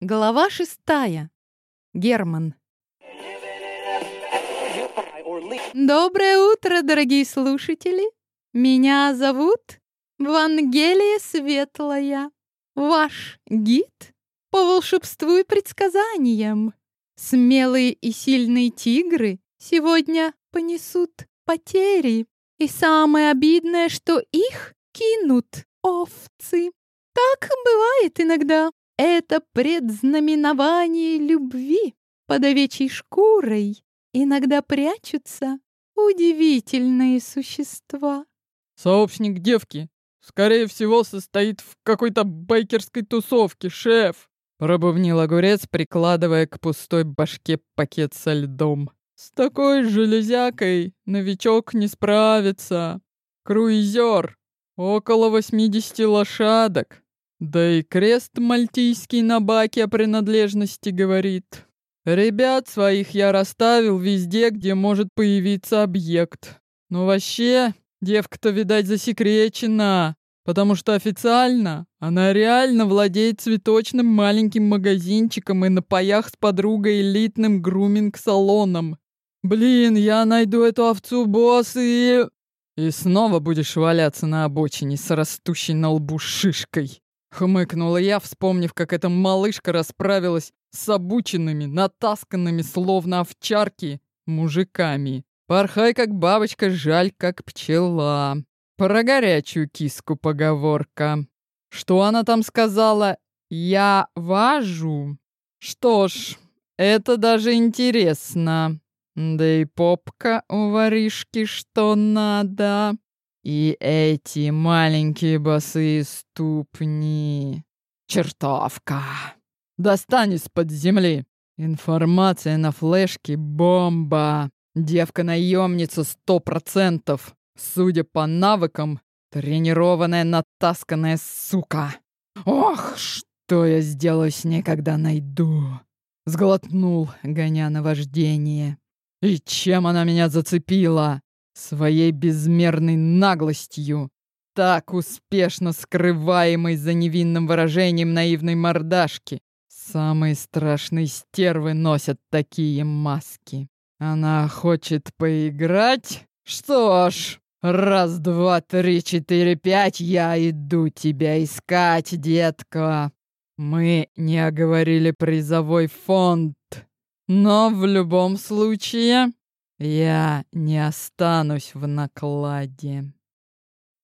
Глава шестая. Герман. Доброе утро, дорогие слушатели. Меня зовут Вангелия Светлая. Ваш гид по волшебству и предсказаниям. Смелые и сильные тигры сегодня понесут потери. И самое обидное, что их кинут овцы. Так бывает иногда. Это предзнаменование любви. Под овечьей шкурой иногда прячутся удивительные существа. Сообщник девки, скорее всего, состоит в какой-то байкерской тусовке, шеф. Пробовнил огурец, прикладывая к пустой башке пакет со льдом. С такой железякой новичок не справится. Круизер. Около 80 лошадок. Да и крест мальтийский на баке о принадлежности говорит. Ребят своих я расставил везде, где может появиться объект. Но вообще, девка-то, видать, засекречена, потому что официально она реально владеет цветочным маленьким магазинчиком и на паях с подругой элитным груминг-салоном. Блин, я найду эту овцу, босс, и... И снова будешь валяться на обочине с растущей на лбу шишкой. Хмыкнула я, вспомнив, как эта малышка расправилась с обученными, натасканными, словно овчарки, мужиками. Порхай, как бабочка, жаль, как пчела. Про горячую киску поговорка. Что она там сказала? Я важу. Что ж, это даже интересно. Да и попка у воришки что надо. И эти маленькие босые ступни. Чертовка. Достань из-под земли. Информация на флешке — бомба. Девка-наемница сто процентов. Судя по навыкам, тренированная, натасканная сука. Ох, что я сделаю с ней, когда найду. Сглотнул, гоня на вождение. И чем она меня зацепила? Своей безмерной наглостью, так успешно скрываемой за невинным выражением наивной мордашки. Самые страшные стервы носят такие маски. Она хочет поиграть? Что ж, раз, два, три, четыре, пять, я иду тебя искать, детка. Мы не оговорили призовой фонд, но в любом случае я не останусь в накладе.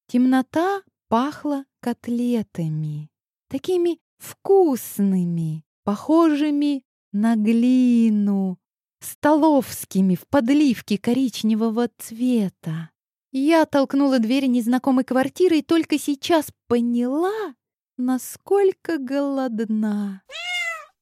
Темнота пахла котлетами, такими вкусными, похожими на глину, столовскими в подливке коричневого цвета. Я толкнула дверь незнакомой квартиры и только сейчас поняла, насколько голодна.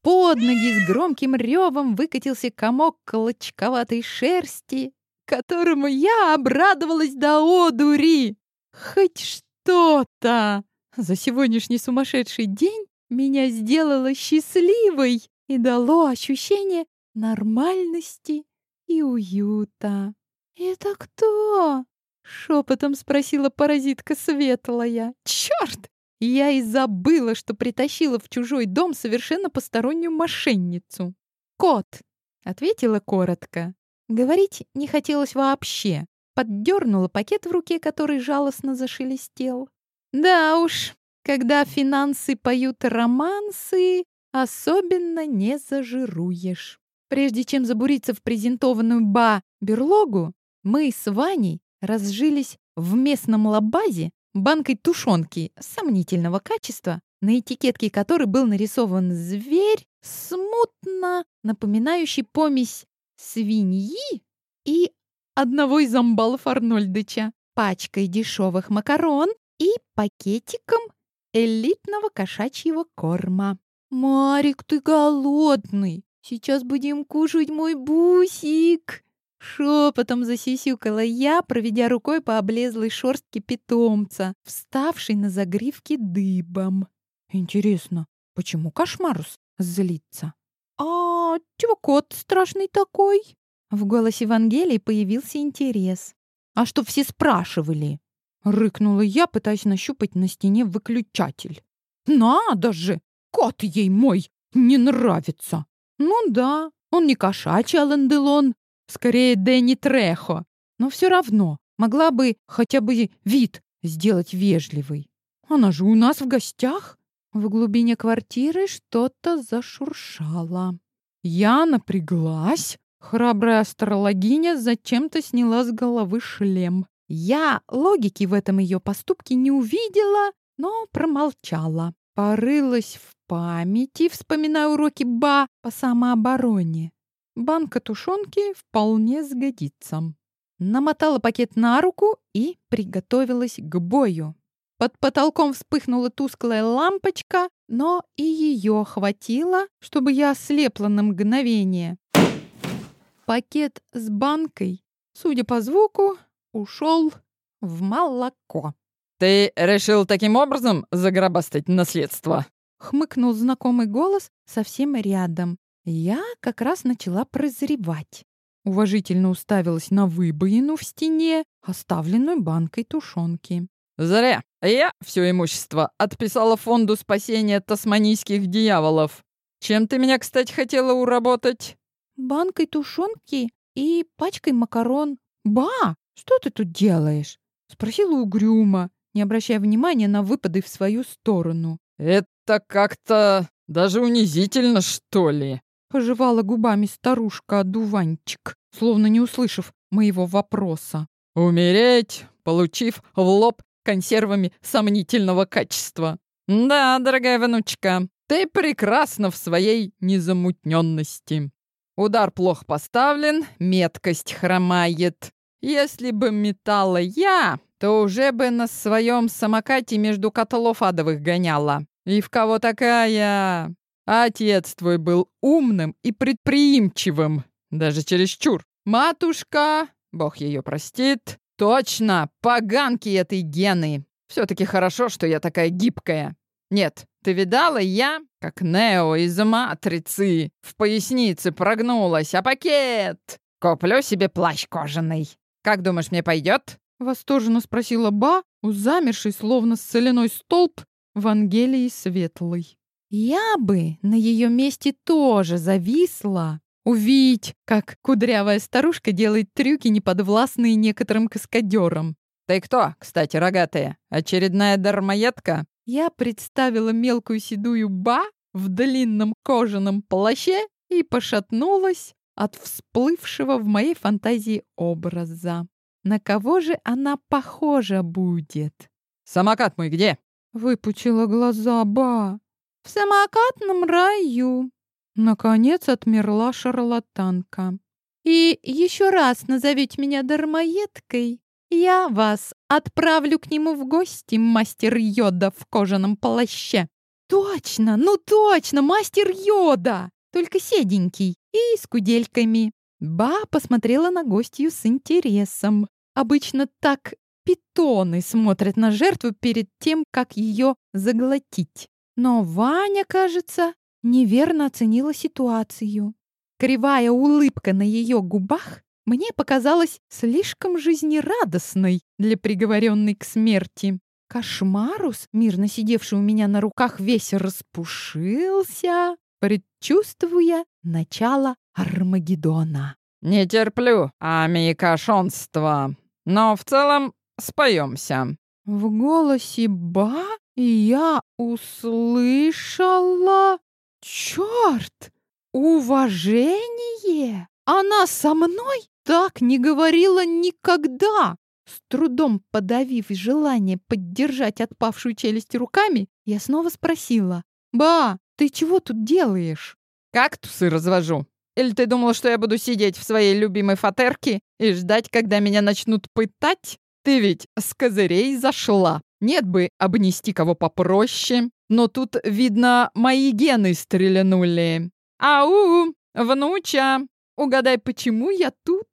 Под ноги с громким ревом выкатился комок клочковатой шерсти, которому я обрадовалась до одури. Хоть что-то! За сегодняшний сумасшедший день меня сделало счастливой и дало ощущение нормальности и уюта. «Это кто?» — шепотом спросила паразитка светлая. «Черт! Я и забыла, что притащила в чужой дом совершенно постороннюю мошенницу. «Кот!» — ответила коротко. Говорить не хотелось вообще. Поддернула пакет в руке, который жалостно зашелестел. Да уж, когда финансы поют романсы, особенно не зажируешь. Прежде чем забуриться в презентованную ба-берлогу, мы с Ваней разжились в местном лабазе банкой тушенки сомнительного качества, на этикетке которой был нарисован зверь, смутно напоминающий помесь свиньи и одного из амбалов Арнольдыча, пачкой дешевых макарон и пакетиком элитного кошачьего корма. «Марик, ты голодный! Сейчас будем кушать мой бусик!» Шепотом засисюкала я, проведя рукой по облезлой шорстке питомца, вставшей на загривке дыбом. Интересно, почему кошмарус злится? «А чего кот страшный такой?» В голосе Евангелии появился интерес. «А что все спрашивали?» Рыкнула я, пытаясь нащупать на стене выключатель. «Надо же! Кот ей мой! не нравится. Ну да, он не кошачий Алан Делон, скорее Дэнни Трехо. Но все равно могла бы хотя бы вид сделать вежливый. Она же у нас в гостях. В глубине квартиры что-то зашуршало. Я напряглась. Храбрая астрологиня зачем-то сняла с головы шлем. Я логики в этом ее поступке не увидела, но промолчала. Порылась в памяти, вспоминая уроки Ба по самообороне. Банка тушенки вполне сгодится. Намотала пакет на руку и приготовилась к бою. Под потолком вспыхнула тусклая лампочка, но и ее хватило, чтобы я ослепла на мгновение. Пакет с банкой, судя по звуку, ушел в молоко. «Ты решил таким образом загробастать наследство?» Хмыкнул знакомый голос совсем рядом. Я как раз начала прозревать. Уважительно уставилась на выбоину в стене, оставленную банкой тушенки. «Зря. Я все имущество отписала фонду спасения тасманийских дьяволов. Чем ты меня, кстати, хотела уработать?» «Банкой тушенки и пачкой макарон. Ба, что ты тут делаешь?» Спросила угрюмо, не обращая внимания на выпады в свою сторону. «Это как-то даже унизительно, что ли?» Пожевала губами старушка-одуванчик, словно не услышав моего вопроса. «Умереть, получив в лоб консервами сомнительного качества. Да, дорогая внучка, ты прекрасна в своей незамутненности. Удар плохо поставлен, меткость хромает. Если бы метала я, то уже бы на своем самокате между котлов адовых гоняла. И в кого такая? Отец твой был умным и предприимчивым, даже чересчур. Матушка, бог ее простит, точно, поганки этой гены. Все-таки хорошо, что я такая гибкая. Нет, ты видала, я, как Нео из «Матрицы», в пояснице прогнулась, а пакет... Куплю себе плащ кожаный. Как думаешь, мне пойдет? Восторженно спросила Ба, у замершей, словно соляной столб, в Ангелии Светлой. Я бы на ее месте тоже зависла. Увидеть, как кудрявая старушка делает трюки, неподвластные некоторым каскадерам. «Ты кто, кстати, рогатая? Очередная дармоедка?» Я представила мелкую седую Ба в длинном кожаном плаще и пошатнулась от всплывшего в моей фантазии образа. На кого же она похожа будет? «Самокат мой где?» Выпучила глаза Ба. «В самокатном раю!» Наконец отмерла шарлатанка. «И еще раз назовите меня дармоедкой, я вас отправлю к нему в гости, мастер Йода в кожаном плаще». «Точно, ну точно, мастер Йода! Только седенький и с кудельками». Ба посмотрела на гостью с интересом. Обычно так питоны смотрят на жертву перед тем, как ее заглотить. Но Ваня, кажется, неверно оценила ситуацию. Кривая улыбка на ее губах мне показалась слишком жизнерадостной для приговоренной к смерти. Кошмарус, мирно сидевший у меня на руках, весь распушился, предчувствуя начало Армагеддона. «Не терплю амикошонства!» Но в целом споемся. В голосе Ба я услышала... Черт! Уважение! Она со мной так не говорила никогда! С трудом подавив желание поддержать отпавшую челюсть руками, я снова спросила. «Ба, ты чего тут делаешь?» «Кактусы развожу. Или ты думала, что я буду сидеть в своей любимой фатерке и ждать, когда меня начнут пытать? Ты ведь с козырей зашла. Нет бы обнести кого попроще. Но тут, видно, мои гены стрелянули. Ау, внуча, угадай, почему я тут?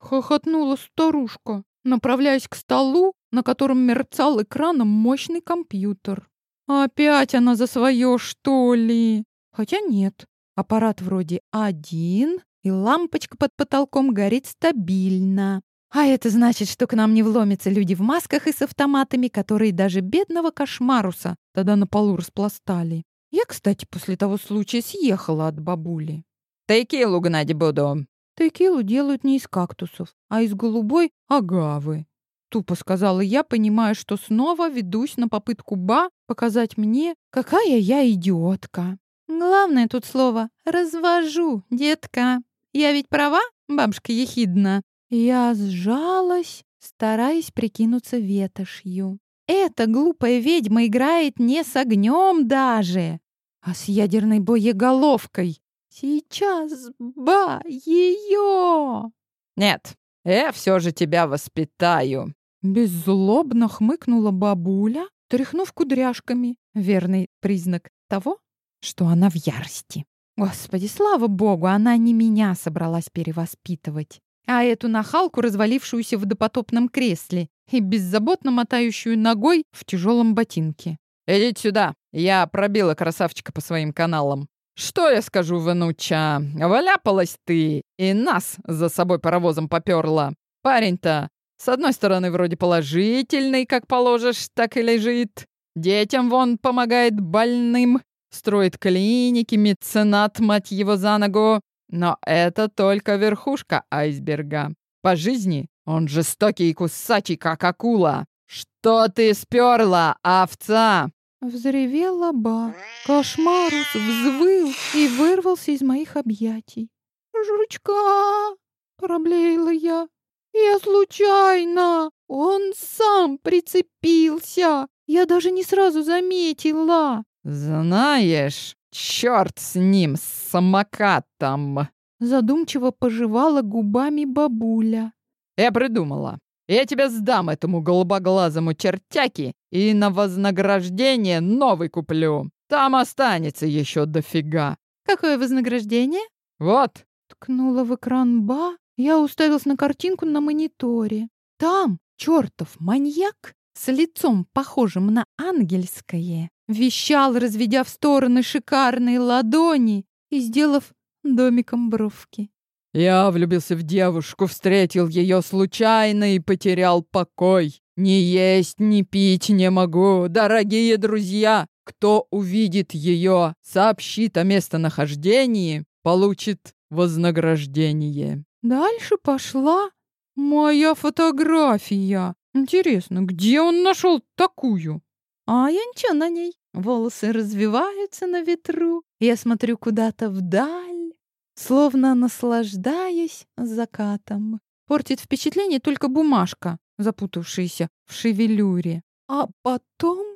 Хохотнула старушка, направляясь к столу, на котором мерцал экраном мощный компьютер. Опять она за свое, что ли? Хотя нет, Аппарат вроде один, и лампочка под потолком горит стабильно. А это значит, что к нам не вломятся люди в масках и с автоматами, которые даже бедного кошмаруса тогда на полу распластали. Я, кстати, после того случая съехала от бабули. Текилу гнать буду. Текилу делают не из кактусов, а из голубой агавы. Тупо сказала я, понимая, что снова ведусь на попытку Ба показать мне, какая я идиотка. Главное тут слово «развожу, детка». Я ведь права, бабушка ехидна? Я сжалась, стараясь прикинуться ветошью. Эта глупая ведьма играет не с огнем даже, а с ядерной боеголовкой. Сейчас, ба, ее! Нет, я все же тебя воспитаю. Беззлобно хмыкнула бабуля, тряхнув кудряшками. Верный признак того, что она в ярости. Господи, слава богу, она не меня собралась перевоспитывать, а эту нахалку, развалившуюся в допотопном кресле и беззаботно мотающую ногой в тяжелом ботинке. «Идите сюда, я пробила красавчика по своим каналам. Что я скажу, внуча? Валяпалась ты и нас за собой паровозом поперла. Парень-то, с одной стороны, вроде положительный, как положишь, так и лежит. Детям вон помогает больным, строит клиники, меценат, мать его, за ногу. Но это только верхушка айсберга. По жизни он жестокий и кусачий, как акула. Что ты сперла, овца? Взревела ба. Кошмарус взвыл и вырвался из моих объятий. «Жучка!» — проблеяла я. «Я случайно! Он сам прицепился! Я даже не сразу заметила!» «Знаешь, черт с ним, с самокатом!» Задумчиво пожевала губами бабуля. «Я придумала. Я тебя сдам этому голубоглазому чертяке и на вознаграждение новый куплю. Там останется еще дофига». «Какое вознаграждение?» «Вот». Ткнула в экран Ба. Я уставилась на картинку на мониторе. Там чертов маньяк с лицом, похожим на ангельское, вещал, разведя в стороны шикарные ладони и сделав домиком бровки. «Я влюбился в девушку, встретил ее случайно и потерял покой. Ни есть, ни пить не могу, дорогие друзья. Кто увидит ее, сообщит о местонахождении, получит вознаграждение». Дальше пошла моя фотография. Интересно, где он нашел такую? А я ничего на ней. Волосы развиваются на ветру. Я смотрю куда-то вдаль, словно наслаждаясь закатом. Портит впечатление только бумажка, запутавшаяся в шевелюре. А потом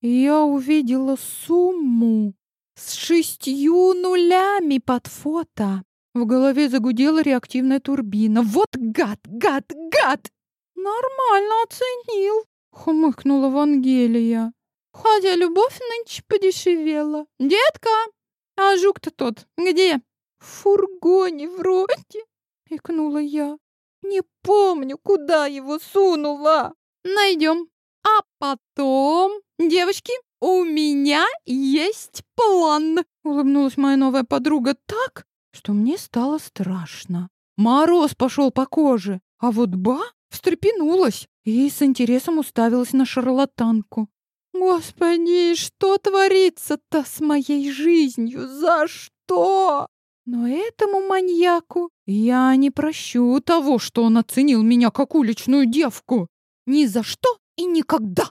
я увидела сумму с шестью нулями под фото. В голове загудела реактивная турбина. Вот гад, гад, гад! Нормально оценил, хмыкнула Вангелия. Хотя любовь нынче подешевела. Детка, а жук-то тот где? В фургоне вроде, икнула я. Не помню, куда его сунула. Найдем. А потом, девочки, у меня есть план. Улыбнулась моя новая подруга так, что мне стало страшно. Мороз пошел по коже, а вот Ба встрепенулась и с интересом уставилась на шарлатанку. Господи, что творится-то с моей жизнью? За что? Но этому маньяку я не прощу того, что он оценил меня как уличную девку. Ни за что и никогда.